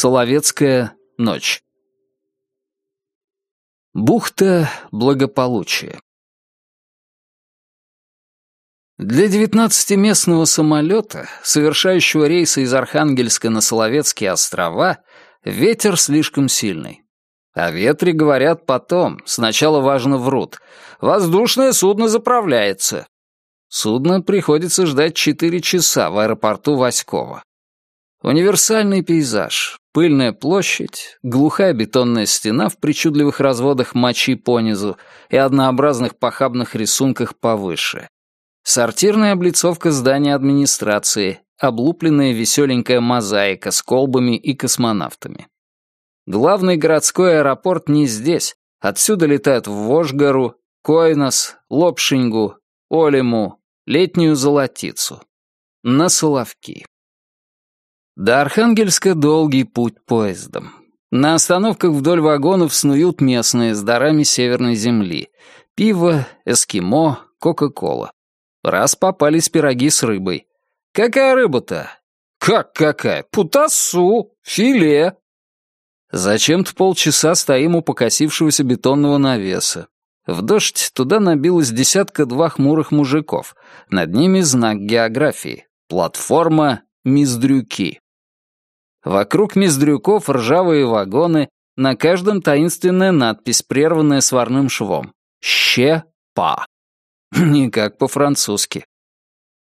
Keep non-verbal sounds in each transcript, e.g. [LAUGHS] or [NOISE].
Соловецкая ночь. Бухта благополучия. Для девятнадцатиместного самолета, совершающего рейсы из Архангельска на Соловецкие острова, ветер слишком сильный. О ветре говорят потом, сначала важно врут. Воздушное судно заправляется. Судно приходится ждать четыре часа в аэропорту Васькова. Универсальный пейзаж, пыльная площадь, глухая бетонная стена в причудливых разводах мочи понизу и однообразных похабных рисунках повыше. Сортирная облицовка здания администрации, облупленная веселенькая мозаика с колбами и космонавтами. Главный городской аэропорт не здесь. Отсюда летают в Вожгору, Койнос, Лопшингу, Олиму, Летнюю Золотицу. На Соловки. До Архангельска долгий путь поездом. На остановках вдоль вагонов снуют местные с дарами Северной Земли. Пиво, эскимо, кока-кола. Раз попались пироги с рыбой. Какая рыба-то? Как какая? Путасу, филе. Зачем-то полчаса стоим у покосившегося бетонного навеса. В дождь туда набилось десятка-два хмурых мужиков. Над ними знак географии. Платформа Миздрюки. Вокруг Миздрюков ржавые вагоны, на каждом таинственная надпись, прерванная сварным швом. «Щепа». [LAUGHS] Никак по-французски.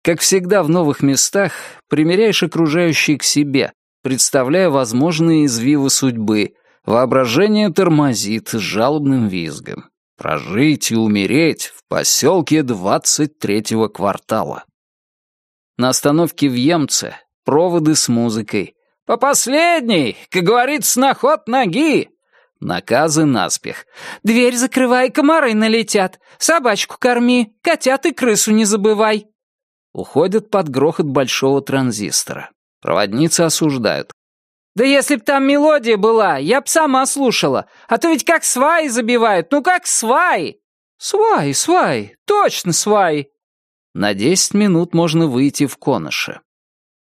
Как всегда в новых местах, примеряешь окружающие к себе, представляя возможные извивы судьбы, воображение тормозит с жалобным визгом. Прожить и умереть в поселке 23-го квартала. На остановке в Емце проводы с музыкой. «По последней, как говорится, на ход ноги!» Наказы наспех. «Дверь закрывай, комары налетят. Собачку корми, котят и крысу не забывай». Уходят под грохот большого транзистора. Проводницы осуждают. «Да если б там мелодия была, я б сама слушала. А то ведь как сваи забивают, ну как сваи!» «Сваи, сваи, точно сваи!» На десять минут можно выйти в Коноше.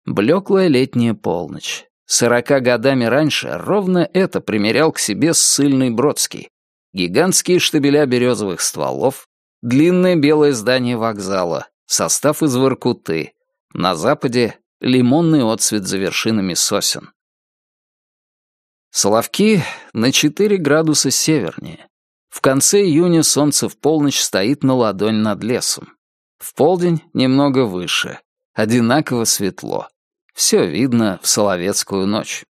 Блеклая летняя полночь. Сорока годами раньше ровно это примерял к себе ссыльный Бродский. Гигантские штабеля березовых стволов, длинное белое здание вокзала, состав из Воркуты. На западе лимонный отцвет за вершинами сосен. Соловки на 4 градуса севернее. В конце июня солнце в полночь стоит на ладонь над лесом. В полдень немного выше. Одинаково светло. Все видно в Соловецкую ночь.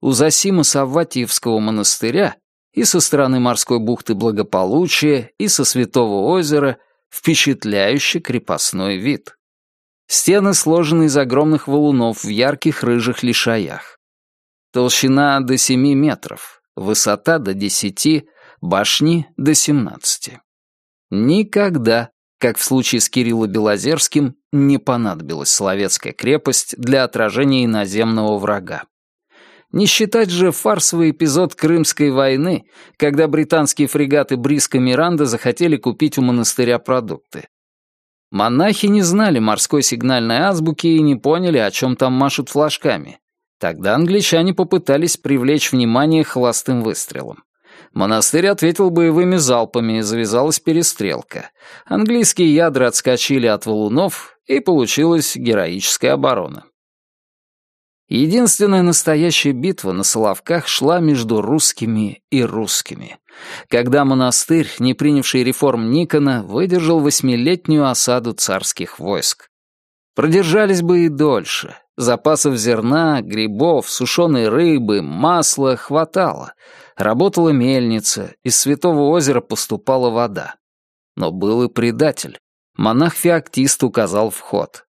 У Засима Савватиевского монастыря и со стороны морской бухты Благополучия, и со Святого озера впечатляющий крепостной вид. Стены сложены из огромных валунов в ярких рыжих лишаях. Толщина до 7 метров, высота до 10, башни до 17. Никогда, как в случае с Кириллом Белозерским, не понадобилась Соловецкая крепость для отражения иноземного врага. Не считать же фарсовый эпизод Крымской войны, когда британские фрегаты Бриска Миранда захотели купить у монастыря продукты. Монахи не знали морской сигнальной азбуки и не поняли, о чем там машут флажками. Тогда англичане попытались привлечь внимание холостым выстрелом. Монастырь ответил боевыми залпами, и завязалась перестрелка. Английские ядра отскочили от валунов, и получилась героическая оборона. Единственная настоящая битва на Соловках шла между русскими и русскими, когда монастырь, не принявший реформ Никона, выдержал восьмилетнюю осаду царских войск. Продержались бы и дольше. Запасов зерна, грибов, сушеной рыбы, масла хватало. Работала мельница, из Святого озера поступала вода. Но был и предатель. Монах-феоктист указал вход.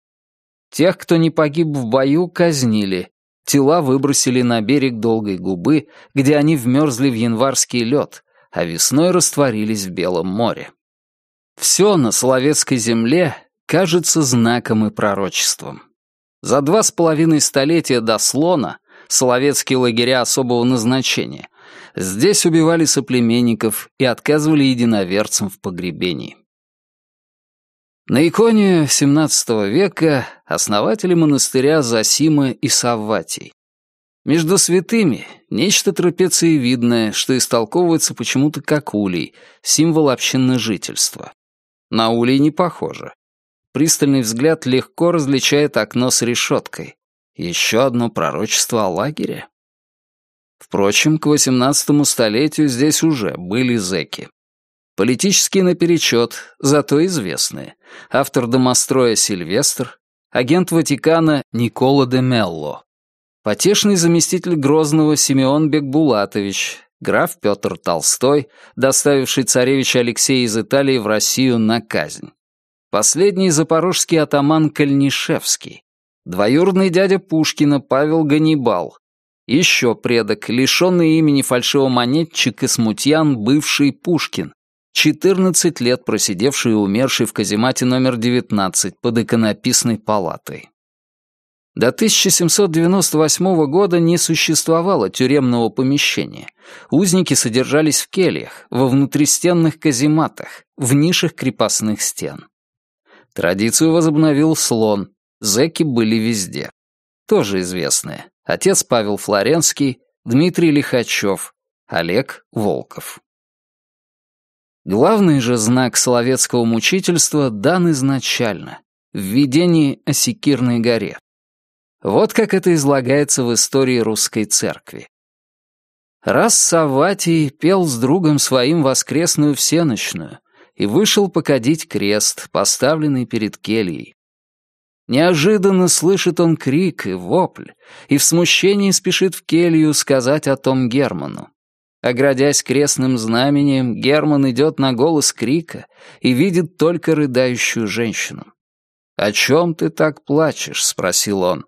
Тех, кто не погиб в бою, казнили. Тела выбросили на берег Долгой Губы, где они вмерзли в январский лед, а весной растворились в Белом море. Все на Соловецкой земле кажется знаком и пророчеством. За два с половиной столетия до слона Соловецкие лагеря особого назначения здесь убивали соплеменников и отказывали единоверцам в погребении. На иконе XVII века основатели монастыря Засима и Савватий. Между святыми — нечто трапециевидное, что истолковывается почему-то как улей, символ общины жительства. На улей не похоже. Пристальный взгляд легко различает окно с решеткой. Еще одно пророчество о лагере. Впрочем, к XVIII столетию здесь уже были зэки. Политические наперечет, зато известные. Автор домостроя Сильвестр, агент Ватикана Никола де Мелло, потешный заместитель Грозного Симеон Бекбулатович, граф Петр Толстой, доставивший царевича Алексея из Италии в Россию на казнь. Последний запорожский атаман Кальнишевский, двоюродный дядя Пушкина Павел Ганнибал, еще предок, лишенный имени фальшивомонетчик и смутьян бывший Пушкин, 14 лет просидевший и умерший в каземате номер 19 под иконописной палатой. До 1798 года не существовало тюремного помещения. Узники содержались в кельях, во внутристенных казематах, в нишах крепостных стен. Традицию возобновил слон, зэки были везде. Тоже известные. Отец Павел Флоренский, Дмитрий Лихачев, Олег Волков. Главный же знак словецкого мучительства дан изначально, в видении о Секирной горе. Вот как это излагается в истории русской церкви. Раз Саватий пел с другом своим воскресную всеночную и вышел покадить крест, поставленный перед кельей. Неожиданно слышит он крик и вопль, и в смущении спешит в келью сказать о том Герману. Оградясь крестным знамением, Герман идет на голос крика и видит только рыдающую женщину. «О чем ты так плачешь?» — спросил он.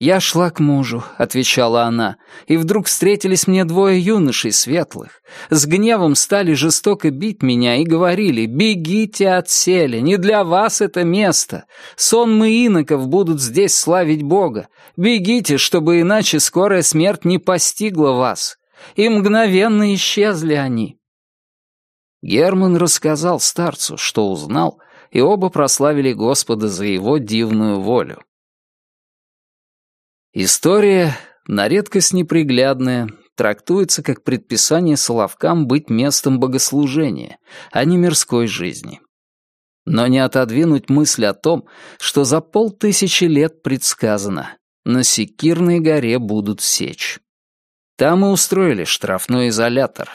«Я шла к мужу», — отвечала она, «и вдруг встретились мне двое юношей светлых. С гневом стали жестоко бить меня и говорили, «Бегите от сели, не для вас это место. Сонмы иноков будут здесь славить Бога. Бегите, чтобы иначе скорая смерть не постигла вас». И мгновенно исчезли они. Герман рассказал старцу, что узнал, и оба прославили Господа за его дивную волю. История, на редкость неприглядная, трактуется как предписание Соловкам быть местом богослужения, а не мирской жизни. Но не отодвинуть мысль о том, что за полтысячи лет предсказано, на Секирной горе будут сечь. Там мы устроили штрафной изолятор.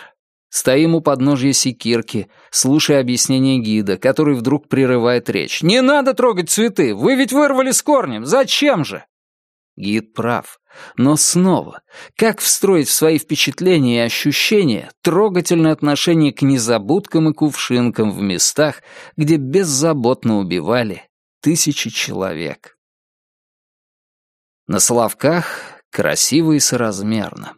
Стоим у подножья секирки, слушая объяснение гида, который вдруг прерывает речь. «Не надо трогать цветы! Вы ведь вырвали с корнем! Зачем же?» Гид прав. Но снова, как встроить в свои впечатления и ощущения трогательное отношение к незабудкам и кувшинкам в местах, где беззаботно убивали тысячи человек? На Соловках красиво и соразмерно.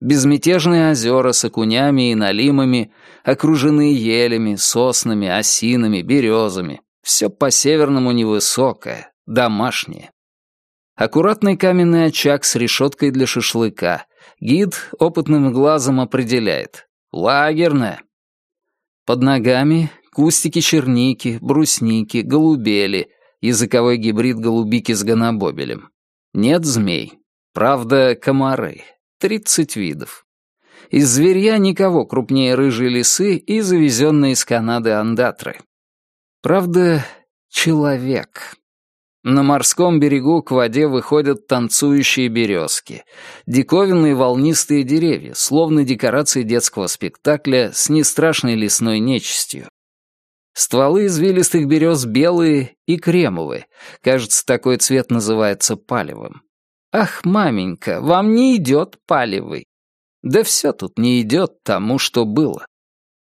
Безмятежные озера с окунями и налимами, окружены елями, соснами, осинами, березами. Все по-северному невысокое, домашнее. Аккуратный каменный очаг с решеткой для шашлыка. Гид опытным глазом определяет. Лагерная. Под ногами кустики черники, брусники, голубели, языковой гибрид голубики с гонобобелем. Нет змей. Правда, комары. Тридцать видов. Из зверья никого крупнее рыжей лисы и завезенные из Канады андатры. Правда, человек. На морском берегу к воде выходят танцующие березки, диковинные волнистые деревья, словно декорации детского спектакля с нестрашной лесной нечистью. Стволы извилистых берез белые и кремовые, кажется, такой цвет называется палевым. Ах, маменька, вам не идет палевый. Да все тут не идет тому, что было.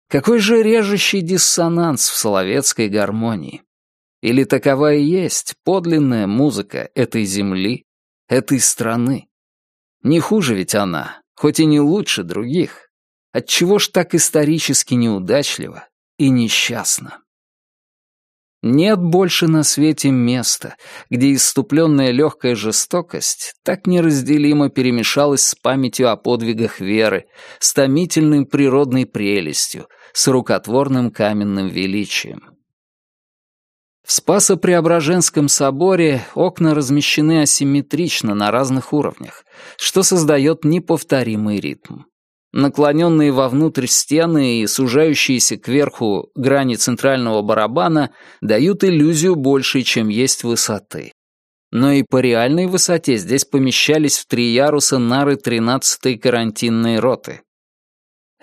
Какой же режущий диссонанс в соловецкой гармонии. Или такова и есть подлинная музыка этой земли, этой страны? Не хуже ведь она, хоть и не лучше других. Отчего ж так исторически неудачливо и несчастно? Нет больше на свете места, где иступленная легкая жестокость так неразделимо перемешалась с памятью о подвигах веры, с томительной природной прелестью, с рукотворным каменным величием. В Спасо-Преображенском соборе окна размещены асимметрично на разных уровнях, что создает неповторимый ритм. Наклоненные вовнутрь стены и сужающиеся кверху грани центрального барабана дают иллюзию большей, чем есть высоты. Но и по реальной высоте здесь помещались в три яруса нары 13-й карантинной роты.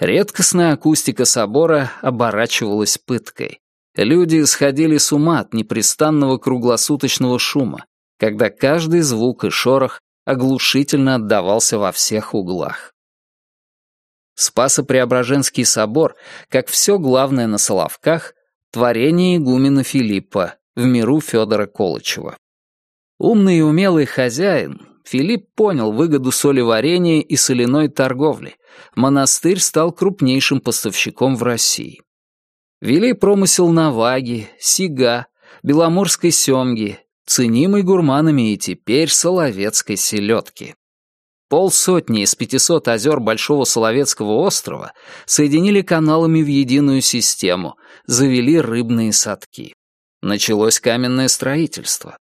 Редкостная акустика собора оборачивалась пыткой. Люди сходили с ума от непрестанного круглосуточного шума, когда каждый звук и шорох оглушительно отдавался во всех углах. Спасо-Преображенский собор, как все главное на Соловках, творение игумена Филиппа, в миру Федора Колычева. Умный и умелый хозяин, Филипп понял выгоду солеварения и соляной торговли. Монастырь стал крупнейшим поставщиком в России. Вели промысел наваги, сига, беломорской семги, ценимой гурманами и теперь соловецкой селедки. Полсотни из 500 озер Большого Соловецкого острова соединили каналами в единую систему, завели рыбные садки. Началось каменное строительство.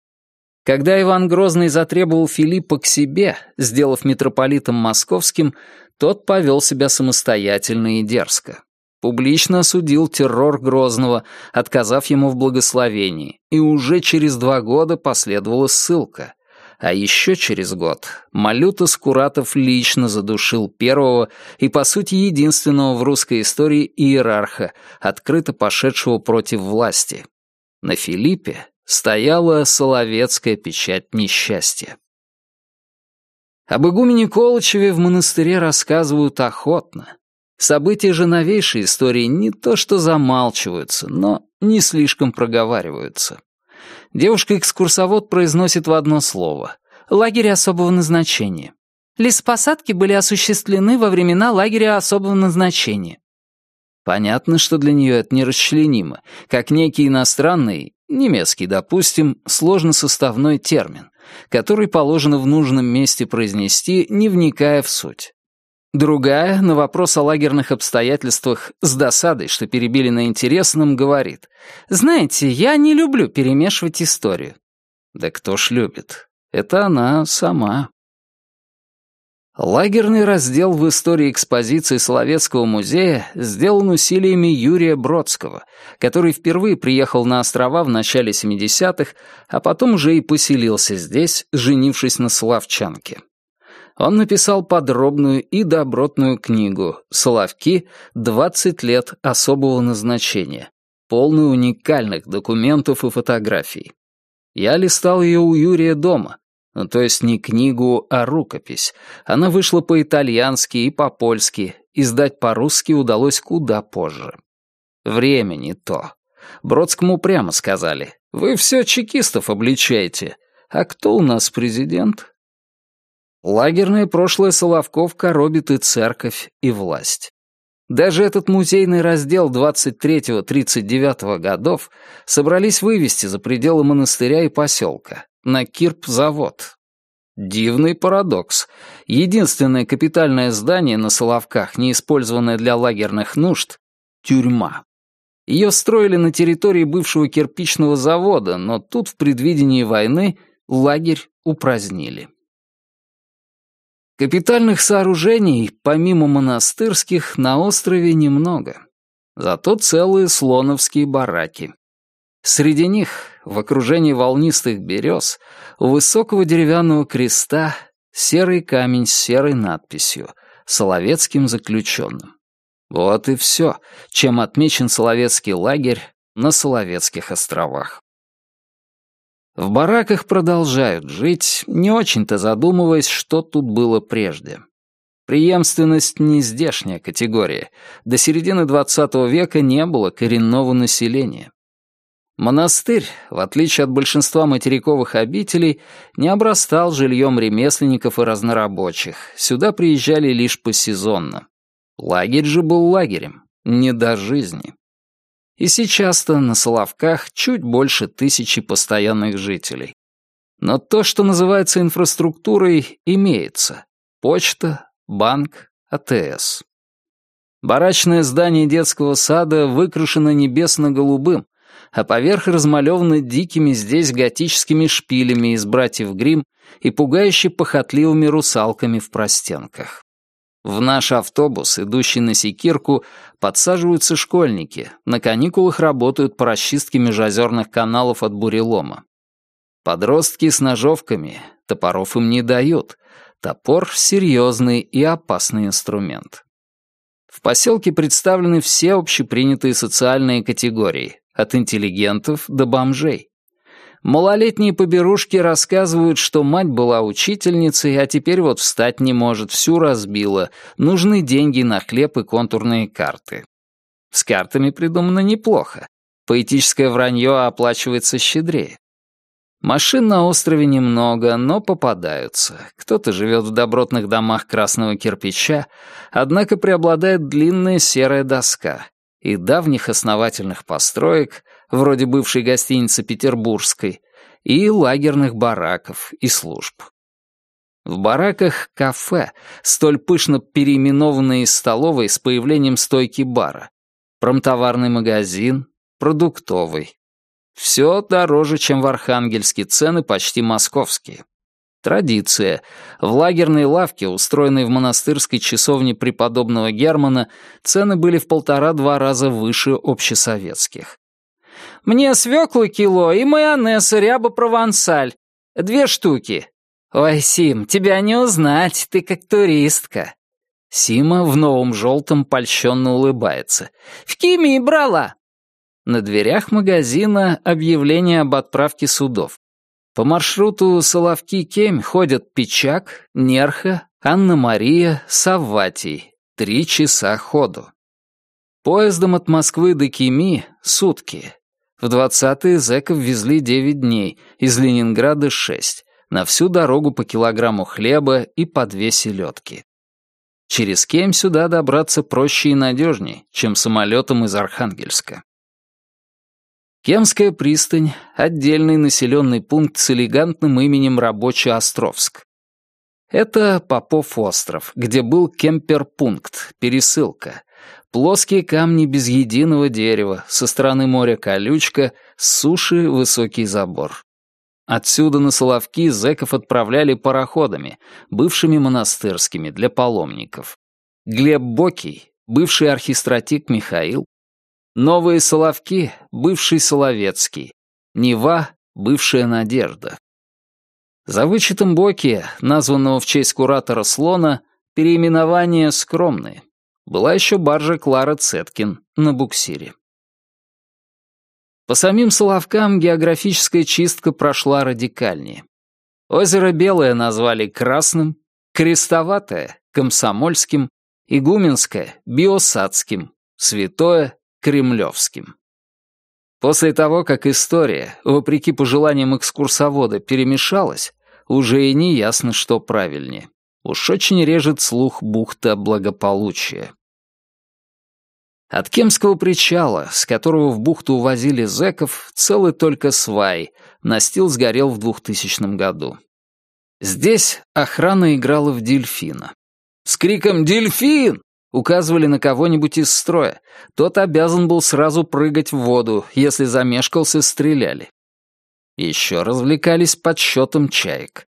Когда Иван Грозный затребовал Филиппа к себе, сделав митрополитом московским, тот повел себя самостоятельно и дерзко публично осудил террор Грозного, отказав ему в благословении, и уже через два года последовала ссылка. А еще через год Малюта Скуратов лично задушил первого и, по сути, единственного в русской истории иерарха, открыто пошедшего против власти. На Филиппе стояла соловецкая печать несчастья. Об игумене Колычеве в монастыре рассказывают охотно, События же новейшей истории не то что замалчиваются, но не слишком проговариваются. Девушка-экскурсовод произносит в одно слово «лагерь особого назначения». Лесопосадки были осуществлены во времена лагеря особого назначения. Понятно, что для нее это нерасчленимо, как некий иностранный, немецкий, допустим, сложносоставной термин, который положено в нужном месте произнести, не вникая в суть. Другая, на вопрос о лагерных обстоятельствах с досадой, что перебили на интересном, говорит, «Знаете, я не люблю перемешивать историю». Да кто ж любит? Это она сама. Лагерный раздел в истории экспозиции Соловецкого музея сделан усилиями Юрия Бродского, который впервые приехал на острова в начале 70-х, а потом уже и поселился здесь, женившись на Славчанке он написал подробную и добротную книгу «Соловки. 20 лет особого назначения», полную уникальных документов и фотографий. Я листал ее у Юрия дома, ну, то есть не книгу, а рукопись. Она вышла по-итальянски и по-польски, издать по-русски удалось куда позже. Время не то. Бродскому прямо сказали, «Вы все чекистов обличаете. А кто у нас президент?» Лагерное прошлое Соловков коробит и церковь, и власть. Даже этот музейный раздел 23-39 годов собрались вывести за пределы монастыря и поселка, на кирп-завод. Дивный парадокс. Единственное капитальное здание на Соловках, не использованное для лагерных нужд — тюрьма. Ее строили на территории бывшего кирпичного завода, но тут в предвидении войны лагерь упразднили. Капитальных сооружений, помимо монастырских, на острове немного. Зато целые слоновские бараки. Среди них, в окружении волнистых берез, у высокого деревянного креста серый камень с серой надписью «Соловецким заключенным». Вот и все, чем отмечен Соловецкий лагерь на Соловецких островах. В бараках продолжают жить, не очень-то задумываясь, что тут было прежде. Преемственность не здешняя категория. До середины XX века не было коренного населения. Монастырь, в отличие от большинства материковых обителей, не обрастал жильем ремесленников и разнорабочих. Сюда приезжали лишь посезонно. Лагерь же был лагерем, не до жизни. И сейчас-то на Соловках чуть больше тысячи постоянных жителей. Но то, что называется инфраструктурой, имеется. Почта, банк, АТС. Барачное здание детского сада выкрашено небесно-голубым, а поверх размалеваны дикими здесь готическими шпилями из братьев Грим и пугающе похотливыми русалками в простенках. В наш автобус, идущий на Секирку, подсаживаются школьники. На каникулах работают по расчистке межозерных каналов от бурелома. Подростки с ножовками, топоров им не дают. Топор — серьезный и опасный инструмент. В поселке представлены все общепринятые социальные категории, от интеллигентов до бомжей. Малолетние поберушки рассказывают, что мать была учительницей, а теперь вот встать не может, всю разбила, нужны деньги на хлеб и контурные карты. С картами придумано неплохо. Поэтическое вранье оплачивается щедрее. Машин на острове немного, но попадаются. Кто-то живет в добротных домах красного кирпича, однако преобладает длинная серая доска. И давних основательных построек, вроде бывшей гостиницы Петербургской, и лагерных бараков и служб. В бараках кафе, столь пышно переименованные из столовой с появлением стойки бара, промтоварный магазин, продуктовый, все дороже, чем в Архангельске, цены почти московские. Традиция. В лагерной лавке, устроенной в монастырской часовне преподобного Германа, цены были в полтора-два раза выше общесоветских. «Мне свеклы кило и майонез ряба провансаль. Две штуки». «Ой, Сим, тебя не узнать, ты как туристка». Сима в новом желтом польщенно улыбается. «В Киме брала». На дверях магазина объявление об отправке судов. По маршруту Соловки-Кемь ходят Пичак, Нерха, Анна-Мария, Савватий. Три часа ходу. Поездом от Москвы до Кеми — сутки. В двадцатые зэков везли девять дней, из Ленинграда — шесть. На всю дорогу по килограмму хлеба и по две селедки. Через Кем сюда добраться проще и надежнее, чем самолетом из Архангельска. Кемская пристань — отдельный населенный пункт с элегантным именем Рабочий-Островск. Это Попов остров, где был кемперпункт, пересылка. Плоские камни без единого дерева, со стороны моря колючка, с суши высокий забор. Отсюда на Соловки зэков отправляли пароходами, бывшими монастырскими, для паломников. Глеб Бокий, бывший архистратик Михаил, Новые Соловки — бывший Соловецкий. Нева — бывшая Надежда. За вычетом Боки, названного в честь куратора Слона, переименования скромные. Была еще баржа Клара Цеткин на буксире. По самим Соловкам географическая чистка прошла радикальнее. Озеро Белое назвали Красным, Крестоватое — Комсомольским, Игуменское — Биосадским, Святое кремлевским. После того, как история, вопреки пожеланиям экскурсовода, перемешалась, уже и не ясно, что правильнее. Уж очень режет слух бухта благополучия. От Кемского причала, с которого в бухту увозили зэков, целый только свай, настил сгорел в 2000 году. Здесь охрана играла в дельфина. С криком «Дельфин!» Указывали на кого-нибудь из строя. Тот обязан был сразу прыгать в воду, если замешкался, стреляли. Еще развлекались подсчетом чаек.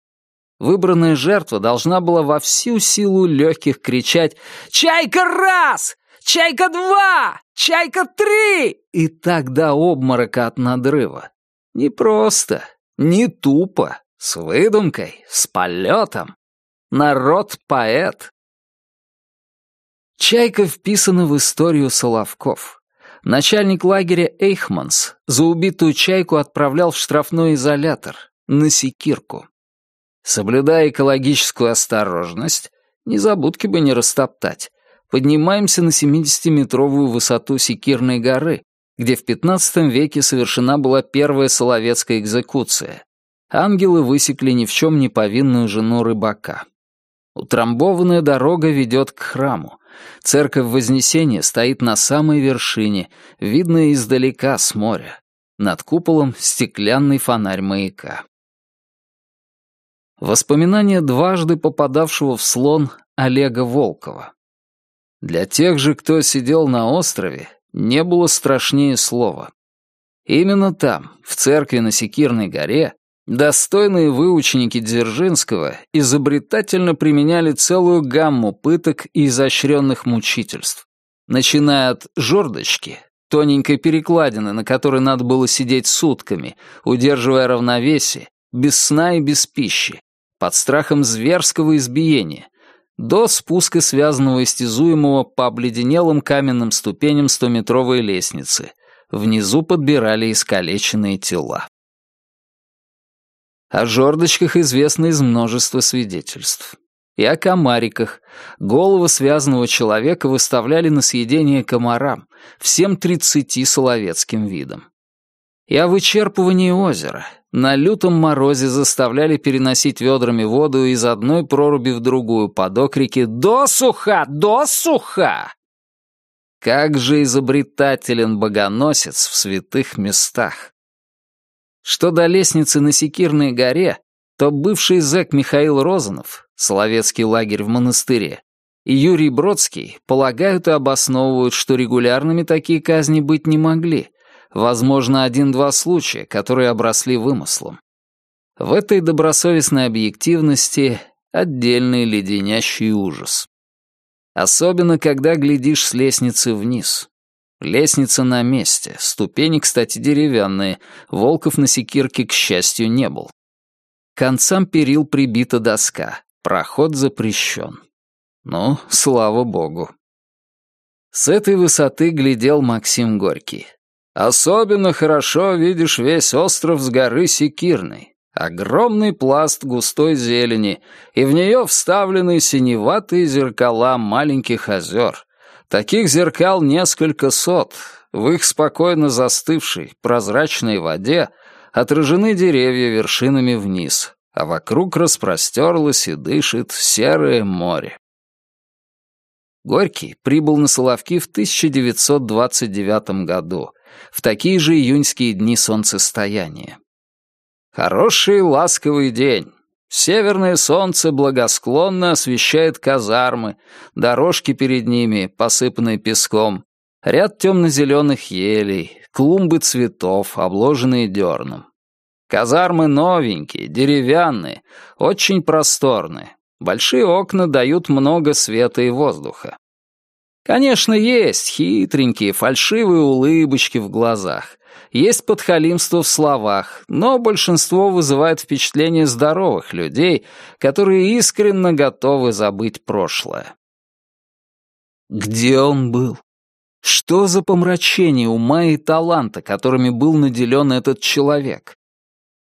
Выбранная жертва должна была во всю силу легких кричать «Чайка раз! Чайка два! Чайка три!» и так до обморока от надрыва. Не просто, не тупо, с выдумкой, с полетом. Народ-поэт. Чайка вписана в историю Соловков. Начальник лагеря Эйхманс за убитую чайку отправлял в штрафной изолятор, на секирку. Соблюдая экологическую осторожность, незабудки бы не растоптать, поднимаемся на 70-метровую высоту Секирной горы, где в XV веке совершена была первая соловецкая экзекуция. Ангелы высекли ни в чем не повинную жену рыбака. Утрамбованная дорога ведет к храму, Церковь Вознесения стоит на самой вершине, видно издалека с моря. Над куполом стеклянный фонарь маяка. Воспоминания дважды попадавшего в слон Олега Волкова. Для тех же, кто сидел на острове, не было страшнее слова. Именно там, в церкви на Секирной горе, достойные выученики Дзержинского изобретательно применяли целую гамму пыток и изощренных мучительств, начиная от жердочки, тоненькой перекладины, на которой надо было сидеть сутками, удерживая равновесие, без сна и без пищи, под страхом зверского избиения, до спуска связанного истязуемого по обледенелым каменным ступеням стометровой лестницы. Внизу подбирали искалеченные тела. О жердочках известно из множества свидетельств. И о комариках. Голову связанного человека выставляли на съедение комарам, всем тридцати соловецким видам. И о вычерпывании озера. На лютом морозе заставляли переносить ведрами воду из одной проруби в другую под окрики «Досуха! Досуха!». Как же изобретателен богоносец в святых местах! Что до лестницы на Секирной горе, то бывший зэк Михаил Розанов, Соловецкий лагерь в монастыре, и Юрий Бродский полагают и обосновывают, что регулярными такие казни быть не могли, Возможно, один-два случая, которые обросли вымыслом. В этой добросовестной объективности отдельный леденящий ужас. Особенно, когда глядишь с лестницы вниз. Лестница на месте, ступени, кстати, деревянные, волков на секирке, к счастью, не был. К концам перил прибита доска, проход запрещен. Ну, слава богу. С этой высоты глядел Максим Горький. Особенно хорошо видишь весь остров с горы Секирной. Огромный пласт густой зелени, и в нее вставлены синеватые зеркала маленьких озер. Таких зеркал несколько сот. В их спокойно застывшей, прозрачной воде отражены деревья вершинами вниз, а вокруг распростерлось и дышит серое море. Горький прибыл на Соловки в 1929 году — в такие же июньские дни солнцестояния. Хороший ласковый день. Северное солнце благосклонно освещает казармы, дорожки перед ними, посыпанные песком, ряд темно-зеленых елей, клумбы цветов, обложенные дерном. Казармы новенькие, деревянные, очень просторные. Большие окна дают много света и воздуха. Конечно, есть хитренькие, фальшивые улыбочки в глазах, есть подхалимство в словах, но большинство вызывает впечатление здоровых людей, которые искренне готовы забыть прошлое. Где он был? Что за помрачение ума и таланта, которыми был наделен этот человек?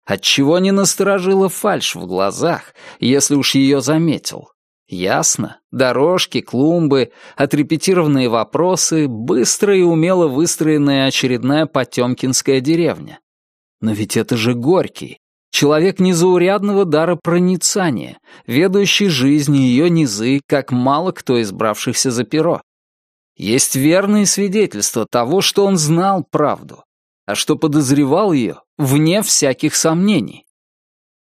Отчего не насторожила фальшь в глазах, если уж ее заметил? Ясно. Дорожки, клумбы, отрепетированные вопросы, быстро и умело выстроенная очередная потемкинская деревня. Но ведь это же Горький. Человек незаурядного дара проницания, ведущий жизнь и ее низы, как мало кто избравшихся за перо. Есть верные свидетельства того, что он знал правду, а что подозревал ее, вне всяких сомнений.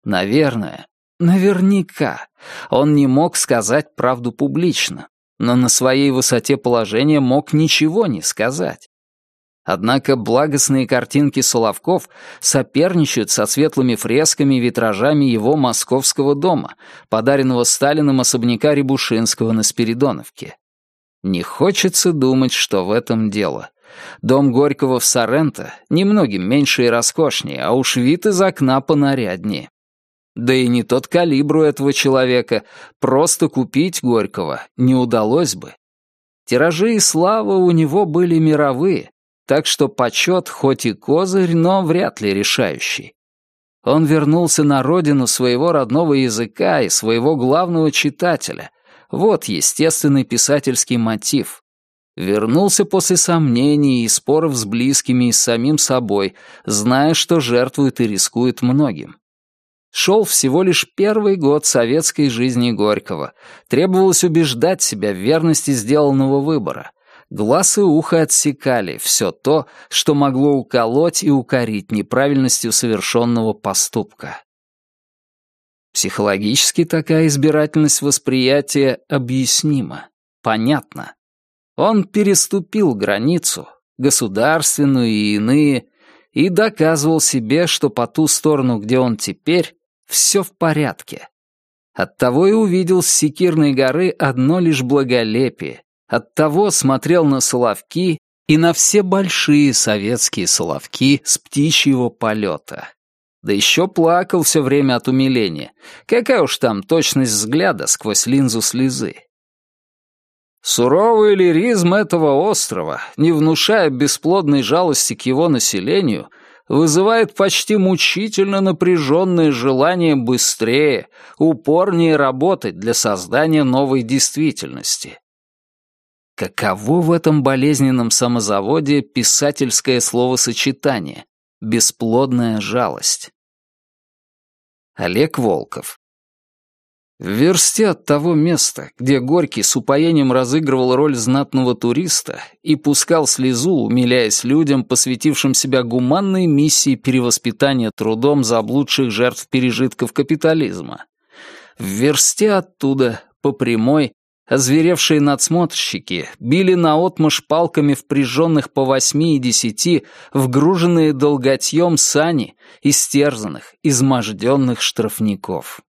Наверное, Наверняка. Он не мог сказать правду публично, но на своей высоте положения мог ничего не сказать. Однако благостные картинки Соловков соперничают со светлыми фресками и витражами его московского дома, подаренного Сталиным особняка Рябушинского на Спиридоновке. Не хочется думать, что в этом дело. Дом Горького в Соренто немногим меньше и роскошнее, а уж вид из окна понаряднее. Да и не тот калибр у этого человека, просто купить Горького не удалось бы. Тиражи и слава у него были мировые, так что почет хоть и козырь, но вряд ли решающий. Он вернулся на родину своего родного языка и своего главного читателя. Вот естественный писательский мотив. Вернулся после сомнений и споров с близкими и с самим собой, зная, что жертвует и рискует многим. Шел всего лишь первый год советской жизни Горького. Требовалось убеждать себя в верности сделанного выбора. Глаз и ухо отсекали все то, что могло уколоть и укорить неправильностью совершенного поступка. Психологически такая избирательность восприятия объяснима, понятна. Он переступил границу, государственную и иные, и доказывал себе, что по ту сторону, где он теперь, все в порядке. Оттого и увидел с Секирной горы одно лишь благолепие, оттого смотрел на Соловки и на все большие советские Соловки с птичьего полета. Да еще плакал все время от умиления. Какая уж там точность взгляда сквозь линзу слезы. Суровый лиризм этого острова, не внушая бесплодной жалости к его населению, вызывает почти мучительно напряженное желание быстрее, упорнее работать для создания новой действительности. Каково в этом болезненном самозаводе писательское словосочетание «бесплодная жалость»? Олег Волков в версте от того места, где Горький с упоением разыгрывал роль знатного туриста и пускал слезу, умиляясь людям, посвятившим себя гуманной миссии перевоспитания трудом заблудших жертв пережитков капитализма. В версте оттуда, по прямой, озверевшие надсмотрщики били наотмашь палками впряженных по восьми и десяти, вгруженные долготьем сани, истерзанных, изможденных штрафников.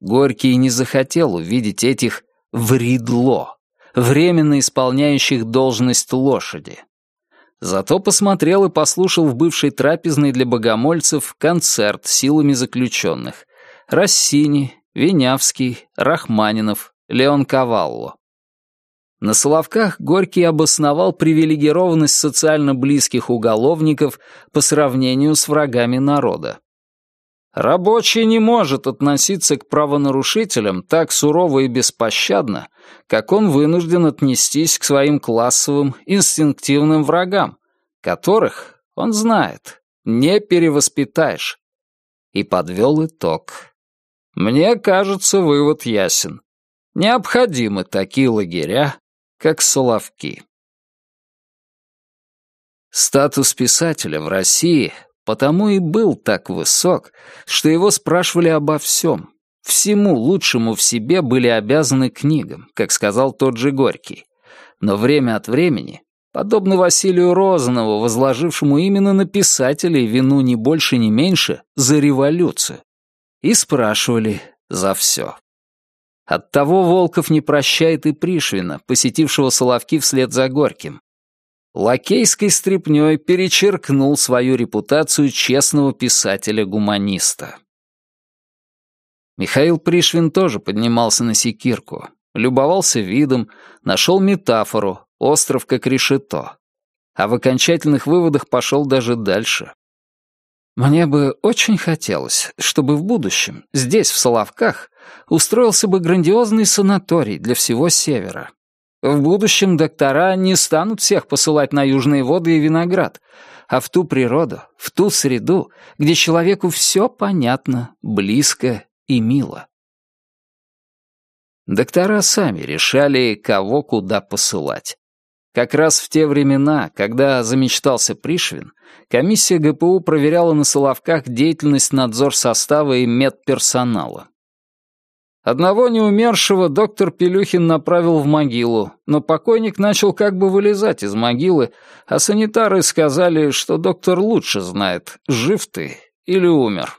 Горький не захотел увидеть этих «вредло», временно исполняющих должность лошади. Зато посмотрел и послушал в бывшей трапезной для богомольцев концерт силами заключенных. Рассини, Винявский, Рахманинов, Леон Кавалло. На Соловках Горький обосновал привилегированность социально близких уголовников по сравнению с врагами народа. Рабочий не может относиться к правонарушителям так сурово и беспощадно, как он вынужден отнестись к своим классовым инстинктивным врагам, которых, он знает, не перевоспитаешь. И подвел итог. Мне кажется, вывод ясен. Необходимы такие лагеря, как Соловки. Статус писателя в России потому и был так высок, что его спрашивали обо всем. Всему лучшему в себе были обязаны книгам, как сказал тот же Горький. Но время от времени, подобно Василию Розанову, возложившему именно на писателей вину не больше, не меньше за революцию, и спрашивали за все. Оттого Волков не прощает и Пришвина, посетившего Соловки вслед за Горьким, лакейской стряпнёй перечеркнул свою репутацию честного писателя-гуманиста. Михаил Пришвин тоже поднимался на секирку, любовался видом, нашел метафору «остров как решето», а в окончательных выводах пошел даже дальше. Мне бы очень хотелось, чтобы в будущем, здесь, в Соловках, устроился бы грандиозный санаторий для всего Севера, в будущем доктора не станут всех посылать на южные воды и виноград, а в ту природу, в ту среду, где человеку все понятно, близко и мило. Доктора сами решали, кого куда посылать. Как раз в те времена, когда замечтался Пришвин, комиссия ГПУ проверяла на Соловках деятельность надзор состава и медперсонала. Одного неумершего доктор Пелюхин направил в могилу, но покойник начал как бы вылезать из могилы, а санитары сказали, что доктор лучше знает, жив ты или умер.